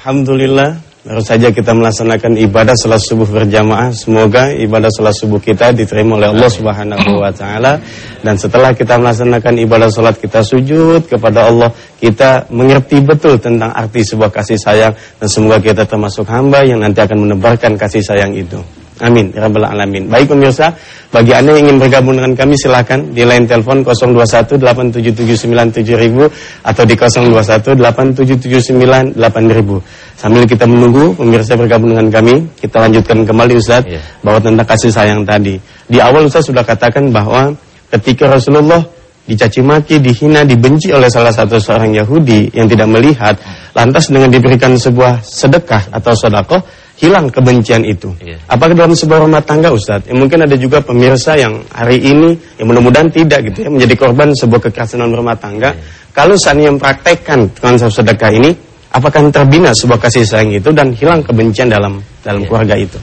Alhamdulillah Baru saja kita melaksanakan ibadah salat subuh berjamaah. Semoga ibadah salat subuh kita diterima oleh Allah Subhanahu wa taala dan setelah kita melaksanakan ibadah salat kita sujud kepada Allah, kita mengerti betul tentang arti sebuah kasih sayang dan semoga kita termasuk hamba yang nanti akan menebarkan kasih sayang itu. Amin. Ya Rabbal Alamin. Baik pemirsa, bagi Anda yang ingin bergabung dengan kami silakan di line telepon 0218779000 atau di 021877988000. Sambil kita menunggu pemirsa bergabung dengan kami, kita lanjutkan kembali Ustaz yeah. bahwa tentang kasih sayang tadi. Di awal Ustaz sudah katakan bahwa ketika Rasulullah dicaci maki, dihina, dibenci oleh salah satu seorang Yahudi yang tidak melihat, lantas dengan diberikan sebuah sedekah atau sodakoh, hilang kebencian itu. Yeah. Apakah dalam sebuah rumah tangga Ustadz? Ya, mungkin ada juga pemirsa yang hari ini, yang mudah-mudahan tidak gitu ya, menjadi korban sebuah kekerasan dalam rumah tangga. Yeah. Kalau seandainya mempraktekkan konsep sedekah ini, apakah terbina sebuah kasih sayang itu dan hilang kebencian dalam dalam yeah. keluarga itu?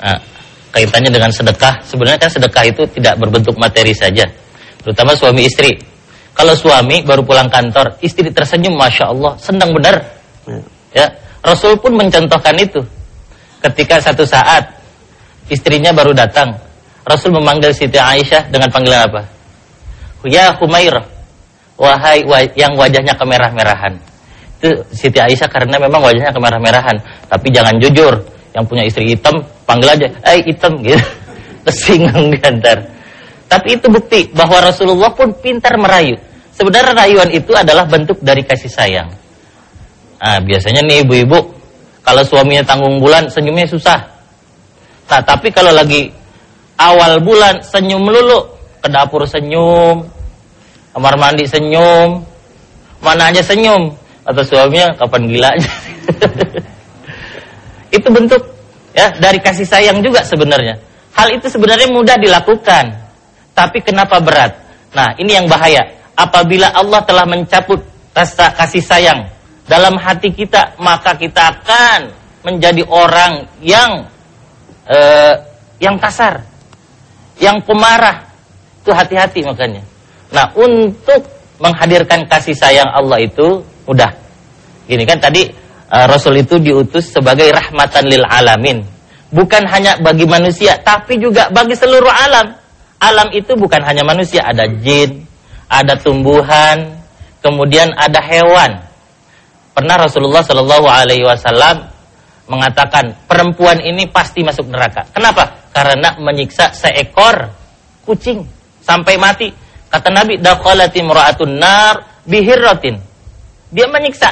Nah, kaitannya dengan sedekah, sebenarnya kan sedekah itu tidak berbentuk materi saja, terutama suami istri. Kalau suami baru pulang kantor, istri tersenyum, masya Allah, senang benar. Yeah. Ya, Rasul pun mencontohkan itu ketika satu saat istrinya baru datang, Rasul memanggil Siti Aisyah dengan panggilan apa? Ya Humairah, wahai yang wajahnya kemerah-merahan. Itu Siti Aisyah karena memang wajahnya kemerah-merahan, tapi jangan jujur. Yang punya istri hitam, panggil aja, "Eh, hitam." gitu. Tersinggung diantar. Tapi itu bukti bahwa Rasulullah pun pintar merayu. Sebenarnya rayuan itu adalah bentuk dari kasih sayang. Nah, biasanya nih ibu-ibu kalau suaminya tanggung bulan, senyumnya susah. Nah, tapi kalau lagi awal bulan, senyum melulu. Ke dapur senyum, kamar mandi senyum, mana aja senyum. Atau suaminya kapan gila aja. itu bentuk ya dari kasih sayang juga sebenarnya. Hal itu sebenarnya mudah dilakukan. Tapi kenapa berat? Nah, ini yang bahaya. Apabila Allah telah mencabut rasa kasih sayang dalam hati kita, maka kita akan menjadi orang yang uh, yang kasar, yang pemarah. Itu hati-hati makanya. Nah, untuk menghadirkan kasih sayang Allah itu mudah. Gini kan tadi uh, Rasul itu diutus sebagai rahmatan lil alamin. Bukan hanya bagi manusia, tapi juga bagi seluruh alam. Alam itu bukan hanya manusia, ada jin, ada tumbuhan, kemudian ada hewan. Pernah Rasulullah Shallallahu Alaihi Wasallam mengatakan perempuan ini pasti masuk neraka. Kenapa? Karena menyiksa seekor kucing sampai mati. Kata Nabi, dakhalati mura'atun nar bihirratin. Dia menyiksa.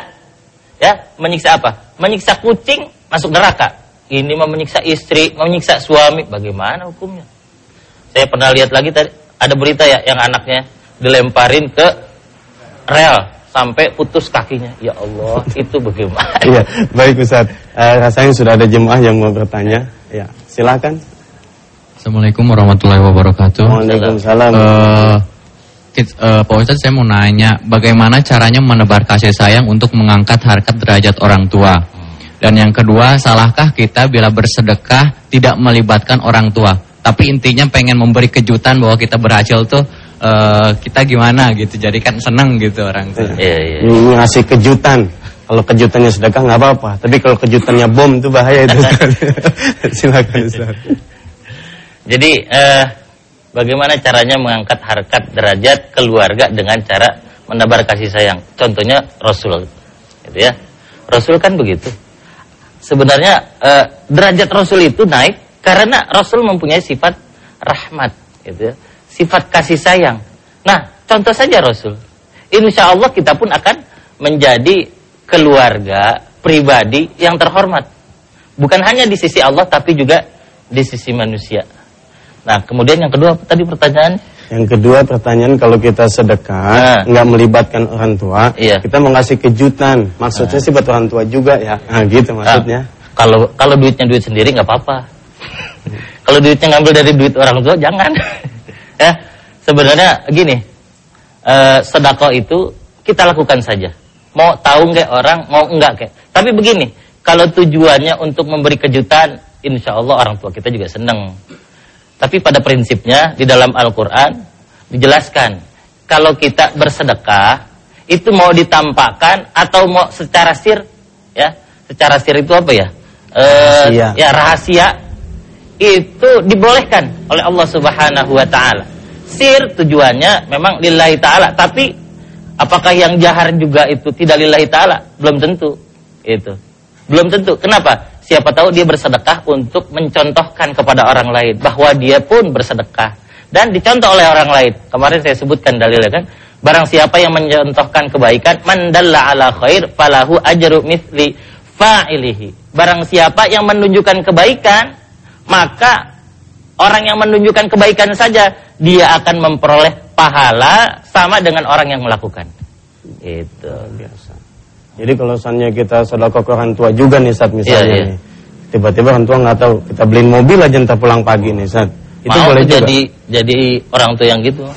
Ya, menyiksa apa? Menyiksa kucing masuk neraka. Ini mau menyiksa istri, mau menyiksa suami, bagaimana hukumnya? Saya pernah lihat lagi tadi ada berita ya yang anaknya dilemparin ke rel sampai putus kakinya. Ya Allah, itu bagaimana? Iya, baik Ustaz. Uh, rasanya sudah ada jemaah yang mau bertanya. Ya, silakan. Assalamualaikum warahmatullahi wabarakatuh. Waalaikumsalam. Uh, uh, Pak Ustadz saya mau nanya bagaimana caranya menebar kasih sayang untuk mengangkat harkat derajat orang tua dan yang kedua salahkah kita bila bersedekah tidak melibatkan orang tua tapi intinya pengen memberi kejutan bahwa kita berhasil tuh uh, kita gimana gitu. Jadi kan seneng gitu orang tuh. Iya, iya. Ini ngasih kejutan. Kalau kejutannya sedekah nggak apa-apa, tapi kalau kejutannya bom itu bahaya itu. Silakan Ustaz. Jadi uh, bagaimana caranya mengangkat harkat derajat keluarga dengan cara menebar kasih sayang? Contohnya Rasul, gitu ya. Rasul kan begitu. Sebenarnya uh, derajat Rasul itu naik karena Rasul mempunyai sifat rahmat, gitu ya sifat kasih sayang. Nah, contoh saja Rasul. Insya Allah kita pun akan menjadi keluarga pribadi yang terhormat. Bukan hanya di sisi Allah, tapi juga di sisi manusia. Nah, kemudian yang kedua tadi pertanyaan. Yang kedua pertanyaan kalau kita sedekah nah. nggak melibatkan orang tua, iya. kita mau ngasih kejutan. Maksudnya nah. sih buat orang tua juga ya. Nah, gitu maksudnya. Nah, kalau kalau duitnya duit sendiri nggak apa-apa. Kalau duitnya ngambil dari duit orang tua jangan. Ya, sebenarnya gini, uh, sedekah itu kita lakukan saja. Mau tahu nggak orang, mau enggak kayak. Tapi begini, kalau tujuannya untuk memberi kejutan, insya Allah orang tua kita juga senang. Tapi pada prinsipnya di dalam Al-Quran dijelaskan, kalau kita bersedekah itu mau ditampakkan atau mau secara sir, ya secara sir itu apa ya? Eh, Rahasia. ya rahasia itu dibolehkan oleh Allah Subhanahu wa taala. Sir tujuannya memang lillahi taala, tapi apakah yang jahar juga itu tidak lillahi taala? Belum tentu. Itu. Belum tentu. Kenapa? Siapa tahu dia bersedekah untuk mencontohkan kepada orang lain bahwa dia pun bersedekah dan dicontoh oleh orang lain. Kemarin saya sebutkan dalilnya kan. Barang siapa yang mencontohkan kebaikan, mandalla ala khair falahu ajru mithli fa'ilihi. Barang siapa yang menunjukkan kebaikan, maka orang yang menunjukkan kebaikan saja dia akan memperoleh pahala sama dengan orang yang melakukan. Itu. biasa. Jadi kalau misalnya kita sedekah ke orang tua juga nih saat misalnya Iya, iya. nih. Tiba-tiba orang tua nggak tahu, kita beliin mobil aja entah pulang pagi nih saat. Itu Mau boleh juga. jadi jadi orang tua yang gitu.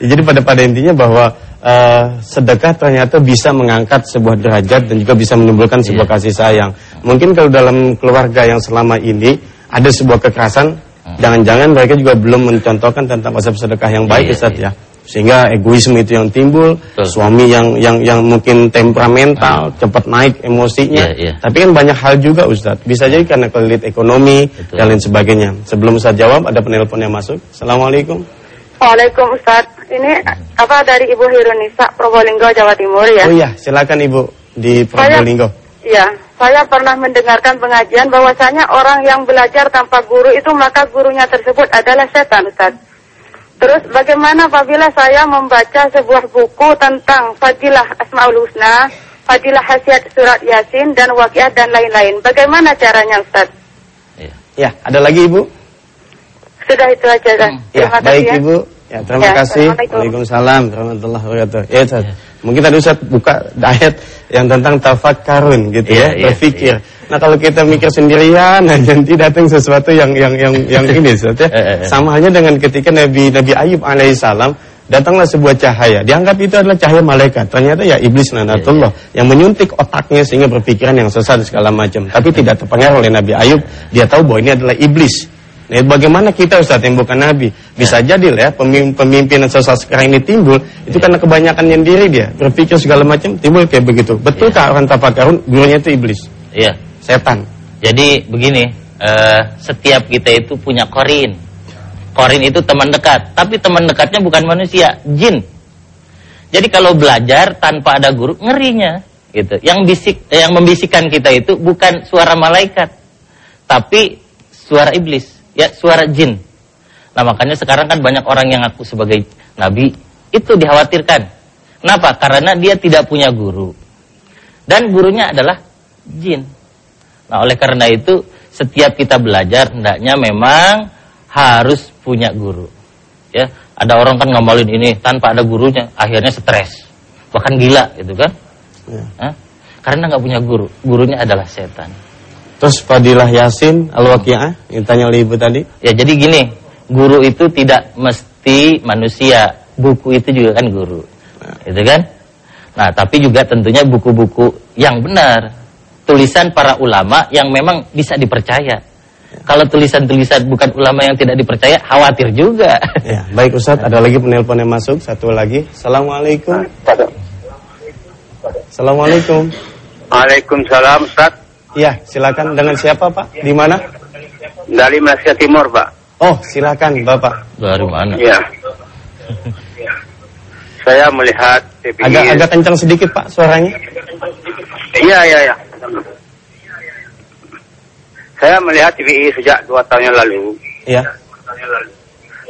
Jadi pada pada intinya bahwa eh, sedekah ternyata bisa mengangkat sebuah derajat dan juga bisa menimbulkan sebuah Iya. kasih sayang. Mungkin kalau dalam keluarga yang selama ini ada sebuah kekerasan, jangan-jangan mereka juga belum mencontohkan tentang konsep sedekah yang baik Iya, Ustaz iya. ya. Sehingga egoisme itu yang timbul, Betul. suami yang yang yang mungkin temperamental, cepat naik emosinya. Iya, iya. Tapi kan banyak hal juga Ustaz. Bisa jadi karena kelit ekonomi Betul. dan lain sebagainya. Sebelum saya jawab ada penelpon yang masuk. Assalamualaikum. Waalaikumsalam Ustaz. Ini apa dari Ibu Hirunisa Probolinggo Jawa Timur ya? Oh iya, silakan Ibu di Probolinggo. Iya, saya pernah mendengarkan pengajian bahwasanya orang yang belajar tanpa guru itu maka gurunya tersebut adalah setan Ustaz. Terus bagaimana apabila saya membaca sebuah buku tentang Fadilah Asmaul Husna, Fadilah Hasiat Surat Yasin dan Waqiah dan lain-lain. Bagaimana caranya Ustaz? Iya. Ya, ada lagi Ibu? Sudah itu aja kan. Ya, Terima baik kasih ya. Ibu. Ya, terima Ya, kasih. Assalamualaikum. Waalaikumsalam warahmatullahi wabarakatuh. Ya, Ustaz. Mungkin tadi Ustaz buka ayat yang tentang tafakkarun gitu ya, iya, berpikir. Nah, kalau kita mikir sendirian nanti datang sesuatu yang yang yang yang ini Ustaz ya. Eh, eh, eh. Sama halnya dengan ketika Nabi Nabi Ayub alaihissalam datanglah sebuah cahaya. Dianggap itu adalah cahaya malaikat. Ternyata ya iblis lanatullah Iya, yang menyuntik otaknya sehingga berpikiran yang sesat segala macam. Tapi tidak terpengaruh oleh Nabi Ayub. Dia tahu bahwa ini adalah iblis. Nah, bagaimana kita Ustaz yang bukan Nabi? Bisa jadi lah ya, pemimpin, pemimpin yang sesat sekarang ini timbul, itu karena kebanyakan nyendiri dia. Berpikir segala macam, timbul kayak begitu. Betulkah orang tafakarun, gurunya itu iblis? Iya. Setan. Jadi begini, eh, setiap kita itu punya korin. Korin itu teman dekat, tapi teman dekatnya bukan manusia, jin. Jadi kalau belajar tanpa ada guru, ngerinya gitu. Yang bisik, eh, yang membisikkan kita itu bukan suara malaikat, tapi suara iblis, ya suara jin. Nah makanya sekarang kan banyak orang yang aku sebagai nabi itu dikhawatirkan. Kenapa? Karena dia tidak punya guru dan gurunya adalah jin. Nah, oleh karena itu setiap kita belajar hendaknya memang harus punya guru. Ya, ada orang kan ngamalin ini tanpa ada gurunya, akhirnya stres, bahkan gila gitu kan? Ya. Hah? Karena nggak punya guru, gurunya adalah setan. Terus Fadilah Yasin, Al-Waqi'ah, yang tanya oleh Ibu tadi. Ya jadi gini, guru itu tidak mesti manusia, buku itu juga kan guru, gitu kan? Nah, tapi juga tentunya buku-buku yang benar, tulisan para ulama yang memang bisa dipercaya. Kalau tulisan-tulisan bukan ulama yang tidak dipercaya, khawatir juga. Ya, baik Ustaz, ada lagi penelpon yang masuk, satu lagi. Assalamualaikum. Assalamualaikum. Waalaikumsalam Ustaz Ya, silakan dengan siapa Pak? Di mana? dari Malaysia Timur Pak. Oh, silakan Bapak. Dari mana? Iya. Saya melihat TPI. Agak agak kencang sedikit Pak suaranya. Iya iya iya. Saya melihat TPI sejak dua tahun yang lalu. Ya.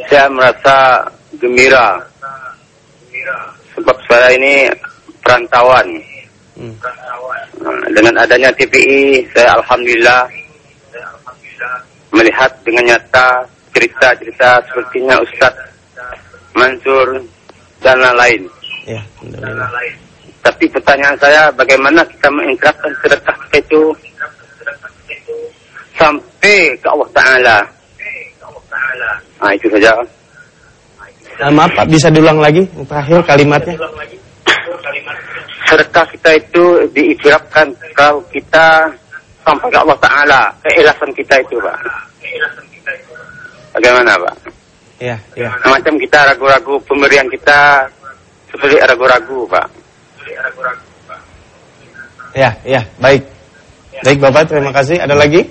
Saya merasa gembira sebab saya ini perantauan. Hmm. Nah, Dengan adanya TPI, saya alhamdulillah melihat dengan nyata cerita-cerita sepertinya Ustadz Mansur dan lain-lain. Ya. Tapi pertanyaan saya, bagaimana kita menginkrafkan sedekah itu sampai ke Allah Ta'ala? Nah, itu saja. Maaf Pak, bisa diulang lagi terakhir kalimatnya? Sedekah kita itu diikirapkan kalau kita sampai ke Allah Ta'ala. Keikhlasan kita itu, Pak. Bagaimana, Pak? Ya, ya. Macam kita ragu-ragu pemberian kita seperti ragu-ragu, Pak. Ya, ya, baik. Baik Bapak, terima kasih. Ada lagi?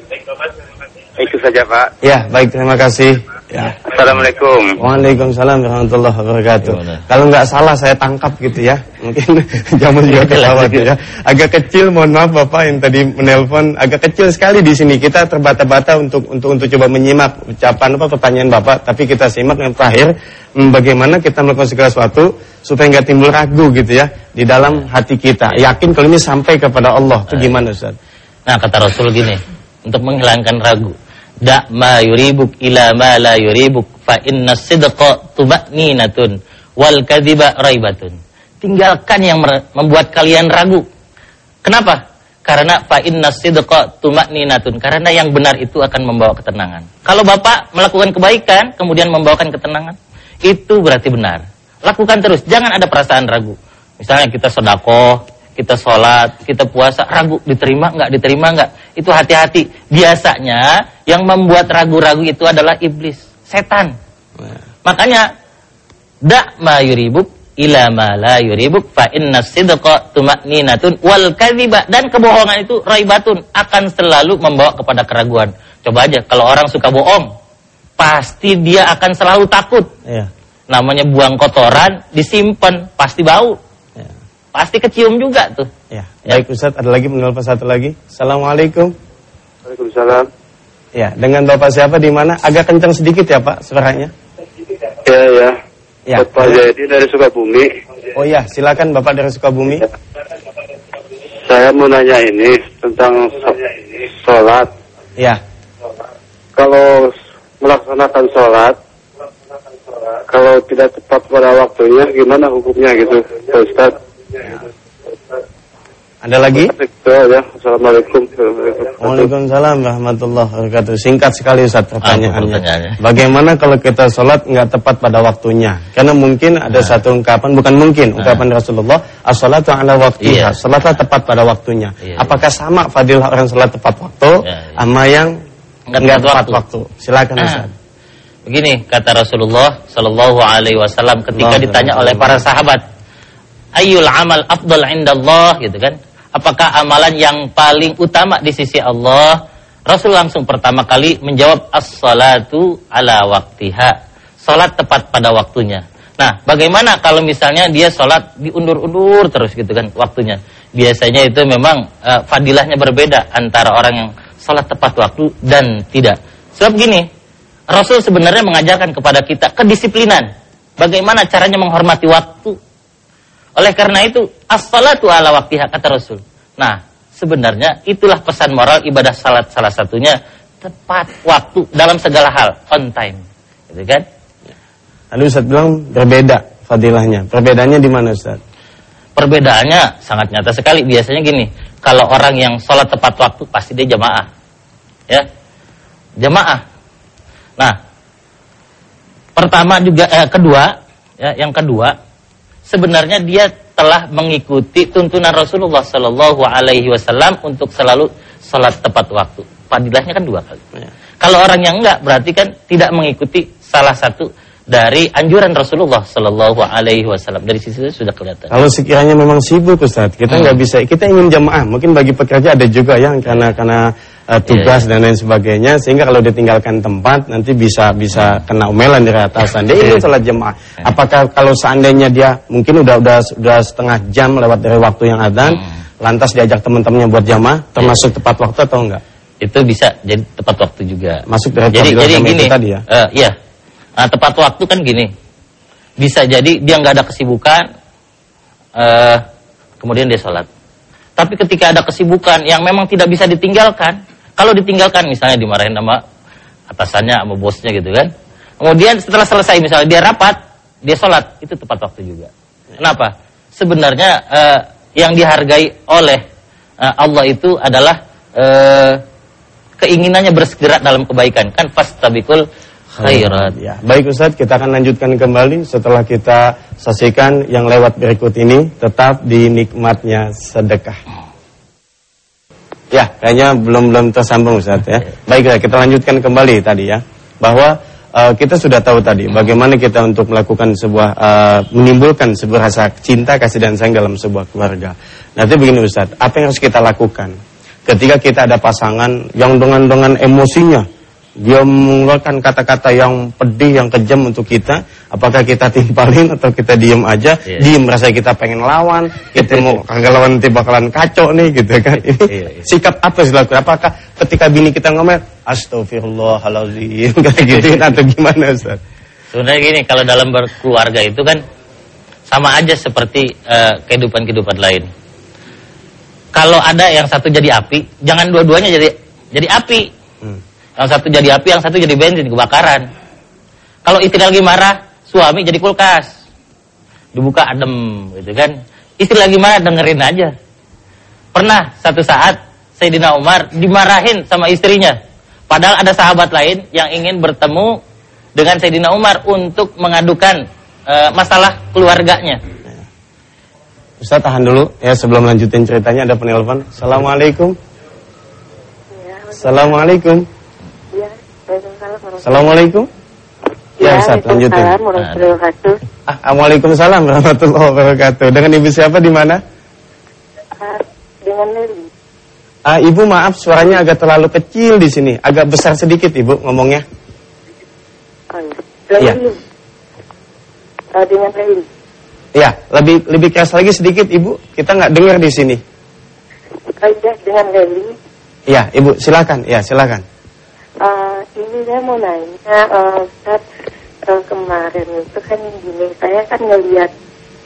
Itu saja Pak. Ya, baik, terima kasih. Ya. Assalamualaikum. Waalaikumsalam warahmatullahi wabarakatuh. Gimana? Kalau nggak salah saya tangkap gitu ya. Mungkin jamu juga kelewat ya. Agak kecil, mohon maaf Bapak yang tadi menelpon agak kecil sekali di sini. Kita terbata-bata untuk untuk untuk coba menyimak ucapan apa pertanyaan Bapak, tapi kita simak yang terakhir hmm, bagaimana kita melakukan segala sesuatu supaya nggak timbul ragu gitu ya di dalam hati kita. Yakin kalau ini sampai kepada Allah. Itu gimana Ustaz? Nah kata Rasul gini, untuk menghilangkan ragu, da ma yuribuk ila ma la yuribuk fa inna sidqa tuma'ninatun wal kadhiba raibatun. Tinggalkan yang membuat kalian ragu. Kenapa? Karena fa inna sidqa tuma'ninatun. Karena yang benar itu akan membawa ketenangan. Kalau Bapak melakukan kebaikan kemudian membawakan ketenangan, itu berarti benar. Lakukan terus, jangan ada perasaan ragu. Misalnya kita sedekah, kita sholat, kita puasa, ragu diterima nggak, diterima nggak, itu hati-hati. Biasanya yang membuat ragu-ragu itu adalah iblis, setan. Makanya da ma yuribuk ila ma la yuribuk fa inna sidqa tuma'ninatun wal kadhiba dan kebohongan itu raibatun akan selalu membawa kepada keraguan. Coba aja kalau orang suka bohong, pasti dia akan selalu takut. Ya. Namanya buang kotoran, disimpan, pasti bau. Ya. Pasti kecium juga tuh. Ya. Ya. Baik Ustaz, ada lagi menelpon satu lagi. Assalamualaikum. Waalaikumsalam. Ya, dengan Bapak siapa di mana? Agak kencang sedikit ya Pak suaranya. Ya ya. Ya. Bapak Jadi dari Sukabumi. Oh ya, silakan Bapak dari Sukabumi. Saya mau nanya ini tentang so- sholat. Ya. Kalau melaksanakan sholat, kalau tidak tepat pada waktunya, gimana hukumnya gitu, Pak Ustaz? Ada lagi? Ya. Assalamualaikum. Waalaikumsalam warahmatullahi wabarakatuh. Singkat sekali Ustaz pertanyaannya. pertanyaannya. Bagaimana kalau kita sholat nggak tepat pada waktunya? Karena mungkin ada satu ungkapan, bukan mungkin, ungkapan Rasulullah, as-sholatu ala waktiha. Iya. Sholatlah tepat pada waktunya. Iya. Apakah sama fadilah orang sholat tepat waktu Iya, iya. sama yang Nggak nggak tepat tepat waktu. waktu? Silakan Nah, Ustaz. Begini kata Rasulullah Shallallahu Alaihi Wasallam ketika Allah ditanya Allah. oleh para sahabat, Ayul amal afdal indallah gitu kan? Apakah amalan yang paling utama di sisi Allah? Rasul langsung pertama kali menjawab as-salatu ala waktiha. Salat tepat pada waktunya. Nah, bagaimana kalau misalnya dia salat diundur-undur terus gitu kan waktunya? Biasanya itu memang eh, fadilahnya berbeda antara orang yang salat tepat waktu dan tidak. Sebab gini, Rasul sebenarnya mengajarkan kepada kita kedisiplinan. Bagaimana caranya menghormati waktu. Oleh karena itu, as-salatu ala waktiha kata Rasul. Nah, sebenarnya itulah pesan moral ibadah salat salah satunya tepat waktu dalam segala hal, on time. Gitu kan? Tadi Ustaz bilang berbeda fadilahnya. Perbedaannya di mana Ustaz? Perbedaannya sangat nyata sekali. Biasanya gini, kalau orang yang sholat tepat waktu pasti dia jamaah. Ya. Jamaah. Nah, pertama juga eh, kedua, ya, yang kedua, sebenarnya dia telah mengikuti tuntunan Rasulullah Shallallahu alaihi wasallam untuk selalu sholat tepat waktu. Fadilahnya kan dua kali. Ya. Kalau orang yang enggak berarti kan tidak mengikuti salah satu dari anjuran Rasulullah Shallallahu Alaihi Wasallam dari sisi itu sudah kelihatan. Kalau sekiranya memang sibuk Ustaz, kita Hmm. nggak bisa, kita ingin jamaah. Mungkin bagi pekerja ada juga yang karena karena uh, tugas Iya, dan lain sebagainya, sehingga kalau ditinggalkan tempat nanti bisa bisa kena omelan dari atasan. Dia ingin Iya. sholat jamaah. Apakah kalau seandainya dia mungkin udah udah udah setengah jam lewat dari waktu yang adzan, Hmm. lantas diajak teman-temannya buat jamaah, termasuk tepat waktu atau enggak? Itu bisa jadi tepat waktu juga. Masuk dari jadi jadi gini, tadi ya? eh, iya. Nah, tepat waktu kan gini. Bisa jadi dia nggak ada kesibukan, eh, kemudian dia sholat. Tapi ketika ada kesibukan yang memang tidak bisa ditinggalkan, kalau ditinggalkan misalnya dimarahin sama atasannya, sama bosnya gitu kan. Kemudian setelah selesai misalnya dia rapat, dia sholat, itu tepat waktu juga. Kenapa? Sebenarnya eh, yang dihargai oleh eh, Allah itu adalah eh, keinginannya bersegera dalam kebaikan. Kan fastabikul khairat. Ya, baik Ustadz, kita akan lanjutkan kembali setelah kita saksikan yang lewat berikut ini tetap di nikmatnya sedekah. Ya, kayaknya belum belum tersambung Ustadz ya. Baiklah, kita lanjutkan kembali tadi ya, bahwa uh, kita sudah tahu tadi bagaimana kita untuk melakukan sebuah uh, menimbulkan sebuah rasa cinta, kasih dan sayang dalam sebuah keluarga. Nanti begini Ustaz, apa yang harus kita lakukan? Ketika kita ada pasangan yang dengan dengan emosinya dia mengeluarkan kata-kata yang pedih, yang kejam untuk kita, apakah kita timpalin atau kita diem aja, yeah. diem merasa kita pengen lawan, kita mau kagak lawan nanti bakalan kacau nih gitu kan. Ini yeah, yeah. sikap apa sih lakukan? Apakah ketika bini kita ngomel, astagfirullahaladzim, kayak gitu atau gimana Ustaz? Sebenarnya gini, kalau dalam berkeluarga itu kan sama aja seperti uh, kehidupan-kehidupan lain. Kalau ada yang satu jadi api, jangan dua-duanya jadi jadi api. Yang satu jadi api, yang satu jadi bensin, kebakaran. Kalau istri lagi marah, suami jadi kulkas. Dibuka adem, gitu kan. Istri lagi marah, dengerin aja. Pernah satu saat, Sayyidina Umar dimarahin sama istrinya. Padahal ada sahabat lain yang ingin bertemu dengan Sayyidina Umar untuk mengadukan e, masalah keluarganya. Ustaz tahan dulu ya sebelum lanjutin ceritanya ada penelpon. Assalamualaikum. Ya, Assalamualaikum. Assalamualaikum. Ya, ya Ustaz, lanjutin. Ah, Waalaikumsalam warahmatullahi wabarakatuh. Dengan Ibu siapa di mana? Uh, dengan Leli. Ah, Ibu maaf suaranya agak terlalu kecil di sini. Agak besar sedikit Ibu ngomongnya. Oh, iya. Ya. Uh, dengan Leli. Ya, lebih lebih keras lagi sedikit Ibu. Kita nggak dengar di sini. Oh, iya, dengan Leli. Ya, Ibu silakan. Ya, silakan. Saya mau nanya, uh, saat kemarin itu kan gini, saya kan ngelihat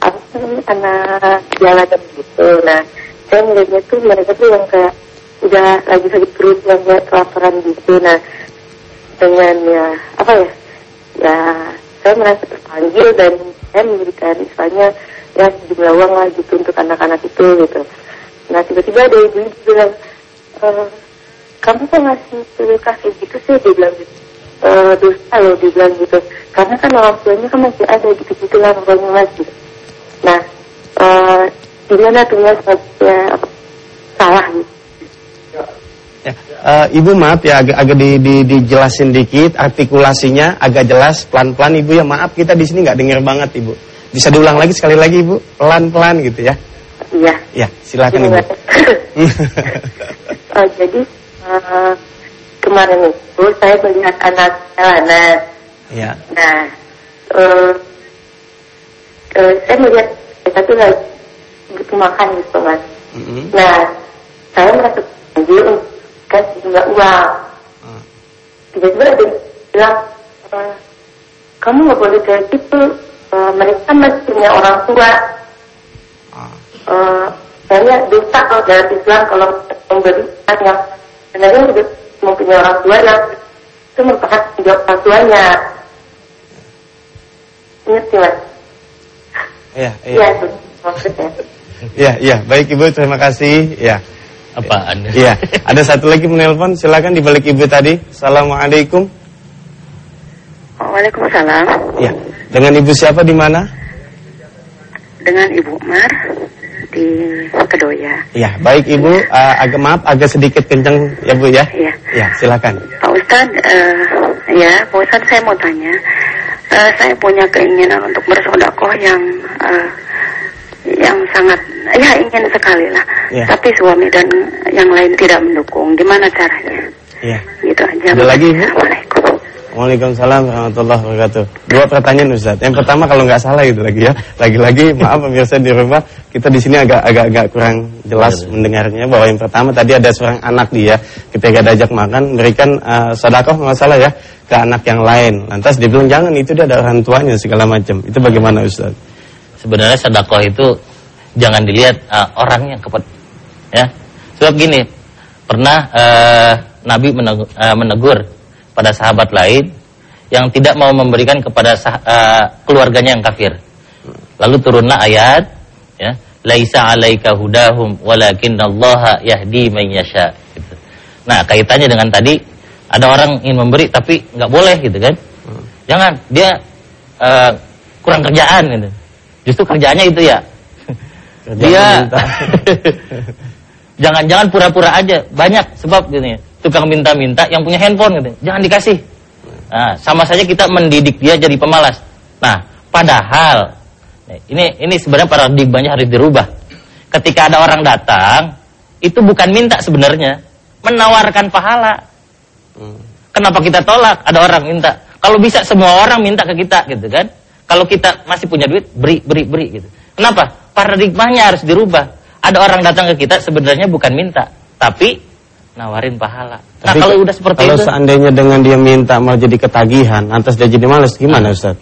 apa anak jalan gitu, nah saya ngelihatnya tuh mereka tuh yang kayak udah lagi sakit perut yang kayak kelaparan gitu, nah dengan ya apa ya, ya saya merasa terpanggil dan saya memberikan misalnya ya sejumlah uang lah gitu untuk anak-anak itu gitu. Nah tiba-tiba ada ibu bilang, uh, kamu kok ngasih sedekah kayak gitu sih? Dia bilang gitu. E, dosa loh dia bilang gitu. Karena kan orang tuanya kan masih ada gitu-gitu lah pokoknya masih nah e, gimana tuh ya, salah gitu. Ya, uh, Ibu maaf ya agak agak di, di, dijelasin dikit artikulasinya agak jelas pelan-pelan. Ibu ya maaf kita di sini nggak dengar banget Ibu. Bisa diulang lagi sekali lagi Ibu? Pelan-pelan gitu ya. Iya. Ya silakan Ibu. Uh, jadi uh, kemarin itu saya melihat anak jalanan. Ya. Nah, uh, uh, saya melihat mereka tuh lagi butuh makan gitu mas. Mm -hmm. Nah, saya merasa terpanggil kan sejumlah uang. Uh. Tiba-tiba ada bilang, uh, kamu nggak boleh kayak gitu. Uh, mereka masih punya orang tua. Uh. Uh, saya dosa kalau dalam Islam kalau memberi yang sebenarnya hidup mempunyai orang tua yang itu merupakan jawab orang tuanya. Ingat sih mas. Iya, iya. Iya, maksudnya. Iya, iya. Baik Ibu, terima kasih. Ya. Apaan? Iya. Ada satu lagi menelpon, silakan di balik Ibu tadi. Assalamualaikum. Waalaikumsalam. Iya. Dengan Ibu siapa di mana? Dengan Ibu Mar di Kedoya. Iya, baik Ibu, uh, agak maaf agak sedikit kencang ya Bu ya. Iya. Ya, silakan. Pak Ustad, uh, ya Pak Ustad saya mau tanya, uh, saya punya keinginan untuk bersodakoh yang uh, yang sangat ya ingin sekali lah. Ya. Tapi suami dan yang lain tidak mendukung. Gimana caranya? Iya. Gitu aja. Ada lagi Ibu? Assalamualaikum. Waalaikumsalam warahmatullahi wabarakatuh. Dua pertanyaan Ustaz. Yang pertama kalau nggak salah itu lagi ya. Lagi-lagi maaf pemirsa di rumah, kita di sini agak agak agak kurang jelas ya, mendengarnya bahwa yang pertama tadi ada seorang anak dia ketika diajak makan memberikan uh, sedekah nggak salah ya ke anak yang lain. Lantas dia bilang jangan itu dia ada orang tuanya segala macam. Itu bagaimana Ustaz? Sebenarnya sedekah itu jangan dilihat uh, orangnya kepada ya. Sebab gini, pernah uh, Nabi menegur, uh, menegur pada sahabat lain yang tidak mau memberikan kepada sah, uh, keluarganya yang kafir. Lalu turunlah ayat ya, laisa 'alaika hudahum walakinallaha yahdi man yasha gitu. Nah, kaitannya dengan tadi ada orang ingin memberi tapi nggak boleh gitu kan. Jangan, dia uh, kurang kerjaan gitu. Justru kerjaannya itu ya. dia jangan-jangan pura-pura aja. Banyak sebab gini tukang minta-minta yang punya handphone gitu. Jangan dikasih. Nah, sama saja kita mendidik dia jadi pemalas. Nah, padahal ini ini sebenarnya paradigmanya harus dirubah. Ketika ada orang datang, itu bukan minta sebenarnya, menawarkan pahala. Kenapa kita tolak? Ada orang minta. Kalau bisa semua orang minta ke kita gitu kan. Kalau kita masih punya duit, beri, beri, beri gitu. Kenapa? Paradigmanya harus dirubah. Ada orang datang ke kita sebenarnya bukan minta, tapi nawarin pahala. Nah, Tapi kalau udah seperti kalau itu, seandainya dengan dia minta malah jadi ketagihan, antas dia jadi malas, gimana Ustaz?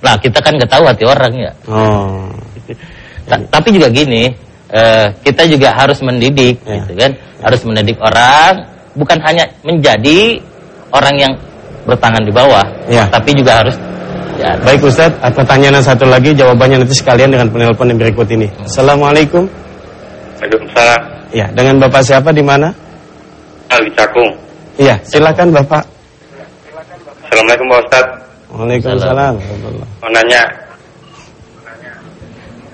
nah kita kan nggak tahu hati orang ya. Oh, Ta- tapi juga gini, eh, kita juga harus mendidik, Ya. gitu kan? Harus mendidik orang, bukan hanya menjadi orang yang bertangan di bawah, Ya. tapi juga harus ya, baik Ustaz. Pertanyaan yang satu lagi, jawabannya nanti sekalian dengan penelpon yang berikut ini. Assalamualaikum. Waalaikumsalam. Ya, dengan Bapak siapa di mana? Alwi Cakung. Iya, silakan Bapak. Assalamualaikum Pak Ustaz. Waalaikumsalam. Mau nanya,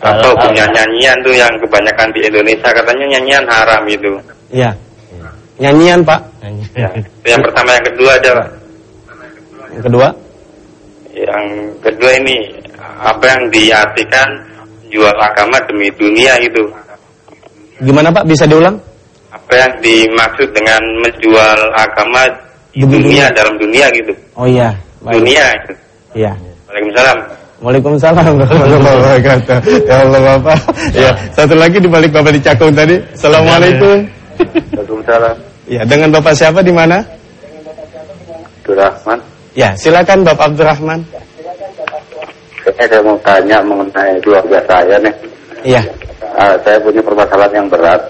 Halo, punya nyanyian tuh yang kebanyakan di Indonesia katanya nyanyian haram itu. Iya. Nyanyian Pak. Ya. Itu yang pertama, yang kedua ada Yang kedua. yang kedua ini apa yang diartikan jual agama demi dunia itu. Gimana Pak? Bisa diulang? Apa yang dimaksud dengan menjual agama di Demi dunia, dalam dunia gitu. Oh iya. Baik. Dunia. itu. Iya. Waalaikumsalam. Waalaikumsalam warahmatullahi wabarakatuh. Ya Allah Bapak. Ya, satu lagi di balik Bapak di Cakung tadi. Assalamualaikum. Waalaikumsalam. Ya, dengan Bapak siapa di mana? Abdurrahman. Ya, silakan Bapak Abdurrahman. Saya mau tanya mengenai keluarga saya nih. Iya. Ah, saya punya permasalahan yang berat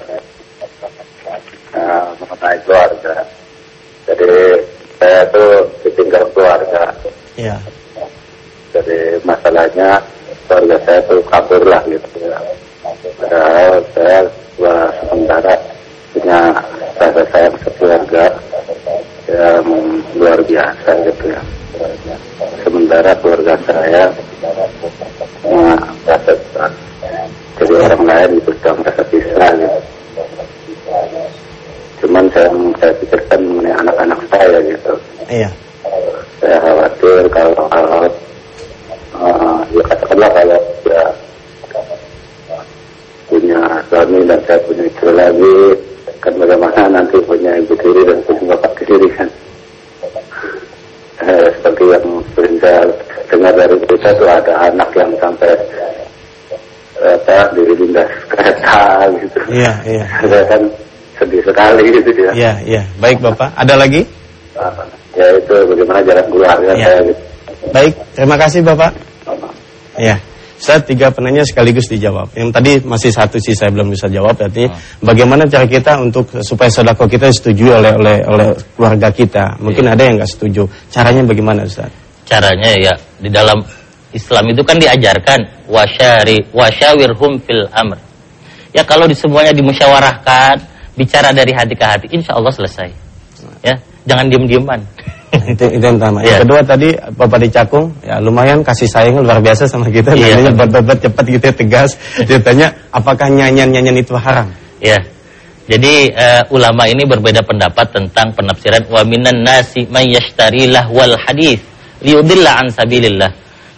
Mengenai keluarga. Jadi saya tuh ditinggal keluarga. Iya. Jadi masalahnya keluarga saya tuh kabur lah gitu ya. Padahal saya sementara punya rasa sayang sekeluarga yang luar biasa gitu ya. Sementara keluarga saya nah, merasa jadi orang lain itu sudah merasa bisa gitu. Cuman saya, saya pikirkan mengenai anak-anak saya gitu Iya. saya khawatir kalau kalau uh, ya katakanlah kalau ya punya suami dan saya punya istri lagi kan bagaimana nanti punya ibu tiri dan punya bapak tiri kan eh, seperti yang sering saya dengar dari berita tuh ada anak yang sampai eh, apa dilindas kereta gitu Iya, iya. saya kan sedih sekali gitu ya Iya, iya. Baik Bapak. Ada lagi? ya itu bagaimana jalan keluar ya, Ya. saya gitu. Baik, terima kasih Bapak. Ya. Saya tiga penanya sekaligus dijawab. Yang tadi masih satu sih saya belum bisa jawab. Berarti bagaimana cara kita untuk supaya sodako kita disetujui oleh oleh oleh keluarga kita. Mungkin ada yang nggak setuju. Caranya bagaimana Ustaz? caranya ya di dalam Islam itu kan diajarkan wasyari wasyawirhum fil amr. Ya kalau di semuanya dimusyawarahkan, bicara dari hati ke hati, insya Allah selesai. Ya, jangan diem-dieman. itu, itu yang pertama. Iya. Yang kedua tadi Bapak di Cakung, ya lumayan kasih sayang luar biasa sama kita. Iya. Nanyanya bat-bat cepat gitu ya, tegas. Dia tanya, apakah nyanyian-nyanyian itu haram? Ya. Jadi eh, ulama ini berbeda pendapat tentang penafsiran wa minan nasi may yashtari lahwal hadis liyudilla an sabilillah.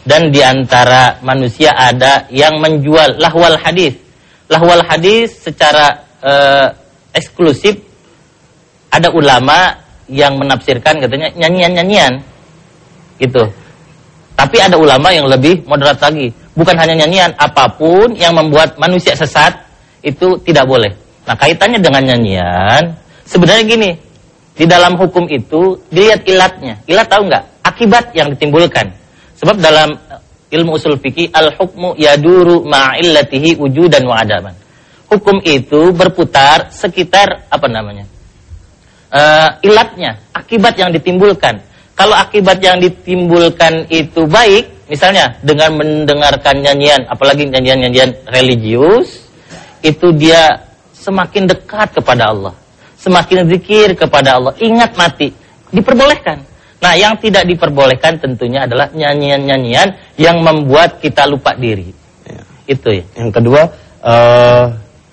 Dan di antara manusia ada yang menjual lahwal hadis. Lahwal hadis secara eh, eksklusif ada ulama yang menafsirkan katanya nyanyian-nyanyian. Gitu. Tapi ada ulama yang lebih moderat lagi. Bukan hanya nyanyian, apa pun yang membuat manusia sesat itu tidak boleh. Nah, kaitannya dengan nyanyian, sebenarnya gini, di dalam hukum itu dilihat ilatnya. Ilat tahu nggak? Akibat yang ditimbulkan. Sebab dalam eh, ilmu usul fikih al-hukmu yaduru ma'illatihi wujudan wa adaman. Hukum itu berputar sekitar apa namanya? Eh, ilatnya, akibat yang ditimbulkan. Kalau akibat yang ditimbulkan itu baik, misalnya dengan mendengarkan nyanyian, apalagi nyanyian-nyanyian religius, itu dia semakin dekat kepada Allah, semakin zikir kepada Allah, ingat mati, diperbolehkan. Nah, yang tidak diperbolehkan tentunya adalah nyanyian-nyanyian yang membuat kita lupa diri. Ya. Itu ya. Yang kedua, eh,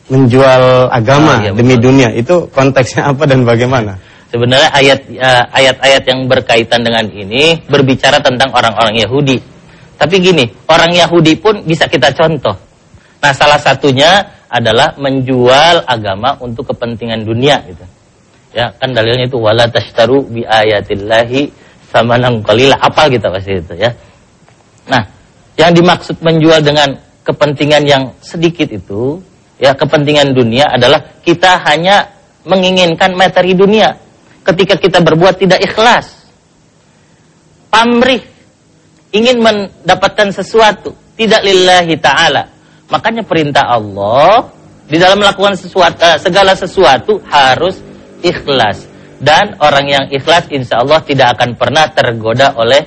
menjual agama Ah, iya, demi betul. dunia itu konteksnya apa dan bagaimana? Sebenarnya ayat eh, ayat-ayat yang berkaitan dengan ini berbicara tentang orang-orang Yahudi. Tapi gini, orang Yahudi pun bisa kita contoh. Nah, salah satunya adalah menjual agama untuk kepentingan dunia gitu. Ya, kan dalilnya itu wala tashtaru bi ayatillahi samanan qalila. Apa gitu pasti itu ya. Nah, yang dimaksud menjual dengan kepentingan yang sedikit itu, ya kepentingan dunia adalah kita hanya menginginkan materi dunia ketika kita berbuat tidak ikhlas. Pamrih ingin mendapatkan sesuatu tidak lillahi taala. Makanya perintah Allah di dalam melakukan sesuatu uh, segala sesuatu harus ikhlas dan orang yang ikhlas insya Allah tidak akan pernah tergoda oleh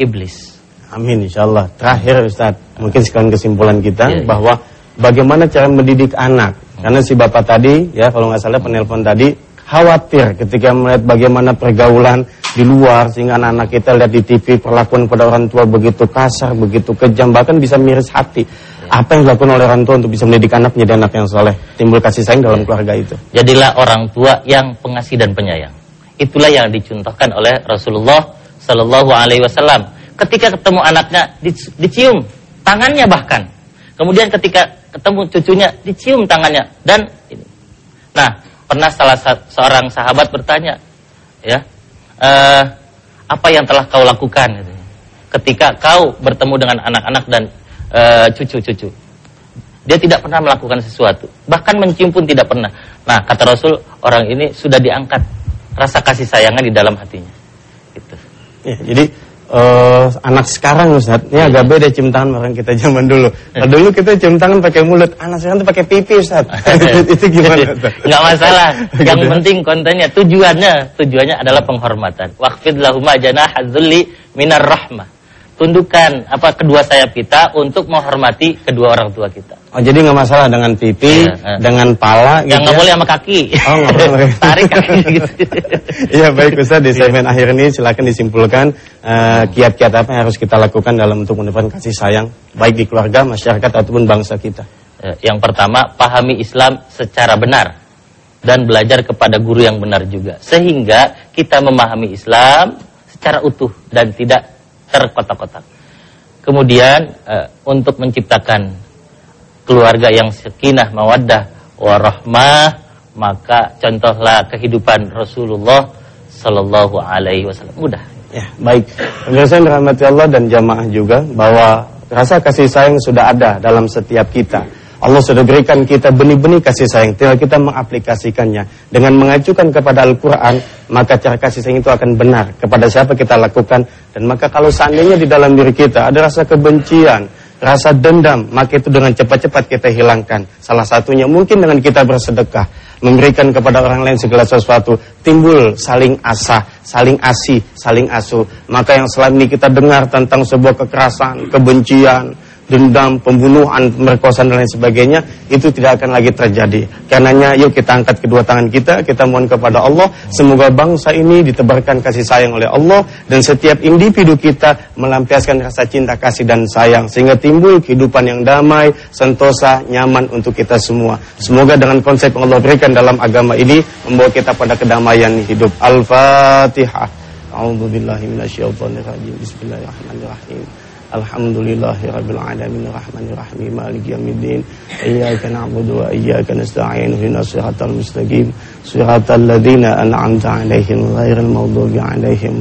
iblis. Amin insya Allah. Terakhir Ustaz, mungkin sekarang kesimpulan kita Ya, ya. bahwa bagaimana cara mendidik anak. Karena si bapak tadi, ya kalau nggak salah penelpon tadi khawatir ketika melihat bagaimana pergaulan di luar sehingga anak-anak kita lihat di TV perlakuan pada orang tua begitu kasar, begitu kejam, bahkan bisa miris hati. Apa yang dilakukan oleh orang tua untuk bisa mendidik anak menjadi anak yang soleh, timbul kasih sayang dalam keluarga itu. Jadilah orang tua yang pengasih dan penyayang. Itulah yang dicontohkan oleh Rasulullah Sallallahu Alaihi Wasallam. Ketika ketemu anaknya di- dicium tangannya bahkan. Kemudian ketika ketemu cucunya dicium tangannya dan ini. Nah pernah salah sa- seorang sahabat bertanya, ya eh, apa yang telah kau lakukan? katanya. Ketika kau bertemu dengan anak-anak dan eh, cucu-cucu. Dia tidak pernah melakukan sesuatu, bahkan mencium pun tidak pernah. Nah, kata Rasul, orang ini sudah diangkat rasa kasih sayangnya di dalam hatinya. Gitu. Ya, jadi eh, anak sekarang Ustaz, ini agak beda cium tangan sama orang kita zaman dulu. Kalau dulu kita cium tangan pakai mulut, anak sekarang tuh pakai pipi Ustaz. itu gimana Ustaz? Nggak masalah. Yang Gitu. penting kontennya, tujuannya, tujuannya adalah penghormatan. Waqfid lahuma janaha dzulli minar rahmah. Tundukkan apa kedua sayap kita untuk menghormati kedua orang tua kita. Oh jadi nggak masalah dengan pipi, Iya, iya. dengan pala Yang nggak ya? boleh sama kaki. Oh, nggak boleh. Tarik kaki gitu. Iya baik Ustaz di segmen akhir ini silakan disimpulkan eh, kiat-kiat apa yang harus kita lakukan dalam untuk mendapatkan kasih sayang baik di keluarga, masyarakat ataupun bangsa kita. Eh, Yang pertama, pahami Islam secara benar dan belajar kepada guru yang benar juga. Sehingga kita memahami Islam secara utuh dan tidak terkotak-kotak. Kemudian eh, untuk menciptakan keluarga yang sakinah, mawaddah, warahmah, maka contohlah kehidupan Rasulullah Sallallahu Alaihi Wasallam. Mudah. Ya, baik. Pemirsa yang dirahmati Allah dan jamaah juga bahwa rasa kasih sayang sudah ada dalam setiap kita. Allah sudah berikan kita benih-benih kasih sayang, tinggal kita mengaplikasikannya. Dengan mengajukan kepada Al-Quran, maka cara kasih sayang itu akan benar. Kepada siapa kita lakukan. Dan maka kalau seandainya di dalam diri kita ada rasa kebencian, rasa dendam, maka itu dengan cepat-cepat kita hilangkan. Salah satunya mungkin dengan kita bersedekah, memberikan kepada orang lain segala sesuatu, timbul saling asah, saling asih, saling asuh. Maka yang selama ini kita dengar tentang sebuah kekerasan, kebencian, dendam, pembunuhan, pemerkosaan dan lain sebagainya, itu tidak akan lagi terjadi. Karenanya yuk kita angkat kedua tangan kita, kita mohon kepada Allah, semoga bangsa ini ditebarkan kasih sayang oleh Allah dan setiap individu kita melampiaskan rasa cinta kasih dan sayang sehingga timbul kehidupan yang damai, sentosa, nyaman untuk kita semua. Semoga dengan konsep yang Allah berikan dalam agama ini membawa kita pada kedamaian hidup. Al-Fatihah. A'udzu billahi minasyaitonir rajim. Bismillahirrahmanirrahim. Alhamdulillahi rahim maliki yaumiddin iyyaka na'budu wa iyyaka nasta'in ihdinas siratal mustaqim siratal ladzina an'amta 'alaihim ghairil 'alaihim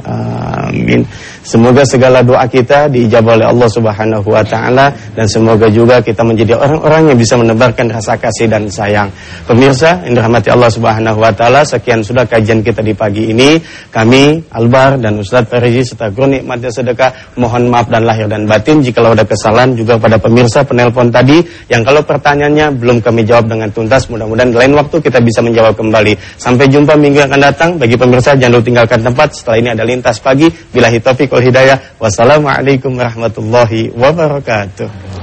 amin. Semoga segala doa kita diijabah oleh Allah Subhanahu wa taala dan semoga juga kita menjadi orang-orang yang bisa menebarkan rasa kasih dan sayang. Pemirsa yang dirahmati Allah Subhanahu wa taala sekian sudah kajian kita di pagi ini. Kami Albar dan Ustadz Farizi serta Guru Nikmatnya Sedekah mohon maaf dan lahir dan batin jika ada kesalahan juga pada pemirsa penelpon tadi yang kalau pertanyaannya belum kami jawab dengan tuntas mudah-mudahan lain waktu kita bisa menjawab kembali. Sampai jumpa minggu yang akan datang. Bagi pemirsa jangan lupa tinggalkan tempat. Setelah ini ada lintas pagi. Bilahi taufiq wal hidayah. Wassalamualaikum warahmatullahi wabarakatuh